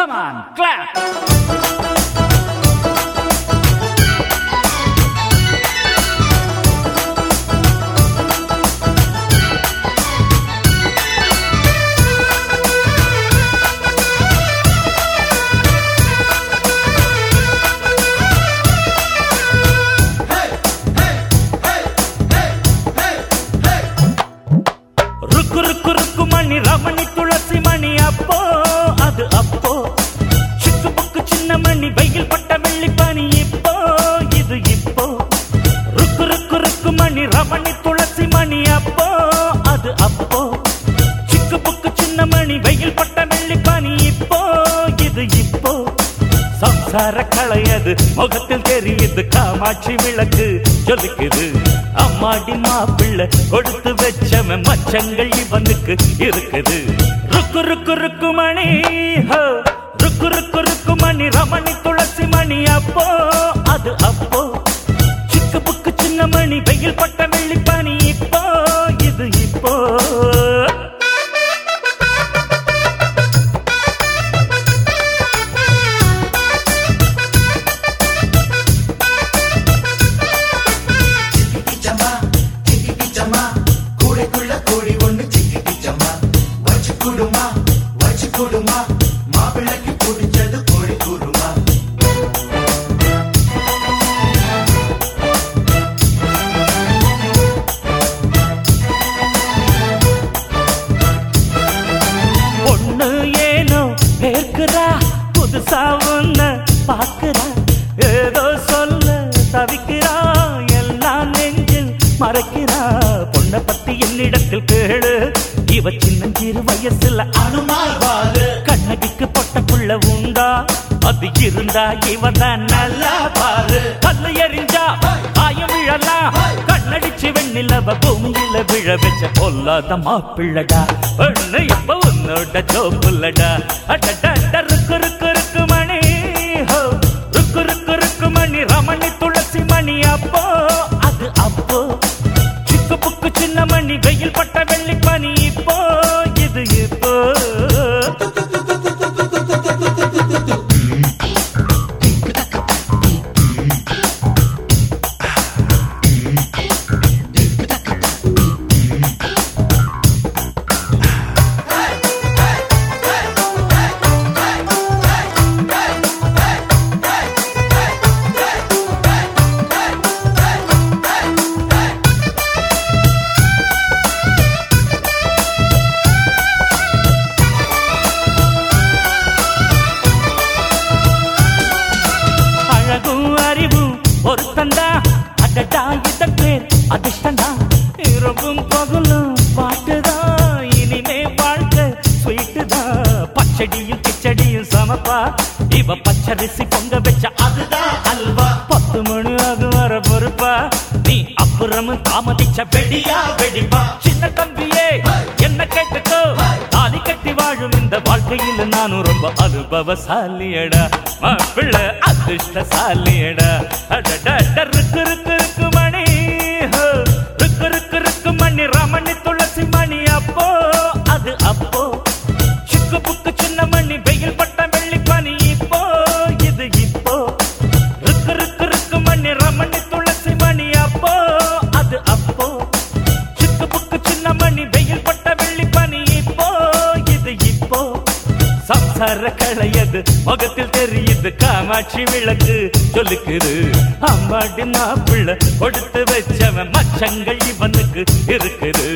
Come on, clap! ருக்கு ருக்கு ருக்கு மணி ரமணி துளசி மணி அப்போ அது அப்போ சம்சார களையது முகத்தில் தெரியுது காமாட்சி விளக்கு ஜொலிக்குது. அம்மாடி மாப்பிள்ளை கொடுத்து வச்சவன் மச்சங்கள் இவனுக்கு இருக்குது. ருக்கு ருக்கு ருக்கு மணி ருக்கு ருக்கு ருக்கு மணி ரமணி துளசி மணி அப்போ. அது அப்போ. சிக்கு புக்கு சின்ன மணி வெயில் பட்ட பார்க்கிறா ஏதோ சொல்ல தவிக்கிறா எல்லாம் நெஞ்சில் மறைக்கிறா பொண்ணை பத்தி என்னிடத்தில் கேளு. இவ சின்னஞ்சிறு வயசுல அனுமார் கண்ணகிக்கு பொட்டக்குள்ள உண்டா? அது இருந்தா இவதான் நல்லா பாரு. கல்லு எரிஞ்சா ஆயம் விழலாம் கண்ணடிச்சு வெண்ணிலவ பூமியில விழ வச்ச பொல்லாத மாப்பிள்ளடா. பெண்ணு எப்ப உன்னோட சோப்புள்ளடா அடடட அது அப்போ சிக்கு புக்கு சின்ன மணி வெயில் பட்ட அதிர்ஷ்டண்டா இரவும் பகலும் பாட்டுதான் இனிமே வாழ்க்கை ஸ்வீட்டுதான் பச்சடியும் கிச்சடியும் சமப்பா? இவ பச்சரிசி பொங்க வச்ச அதுதான் அல்வா. பத்து மணி அது வர பொறுப்பா? நீ அப்புறம் தாமதிச்ச வெடியா வெடிப்பா? சின்ன தம்பியே என்ன கேட்டுக்கோ? தாலி கட்டி வாழும் இந்த வாழ்க்கையில் நானும் ரொம்ப அனுபவசாலியடா. மாப்பிள்ள அதிர்ஷ்டசாலியடா. அடடா சர களையது. முகத்தில் தெரியுது காமாட்சி விளக்கு சொல்லுக்குது. அம்மாடி மாப்பிள்ள கொடுத்து வச்சவன் மச்சங்கள் இவனுக்கு இருக்குது.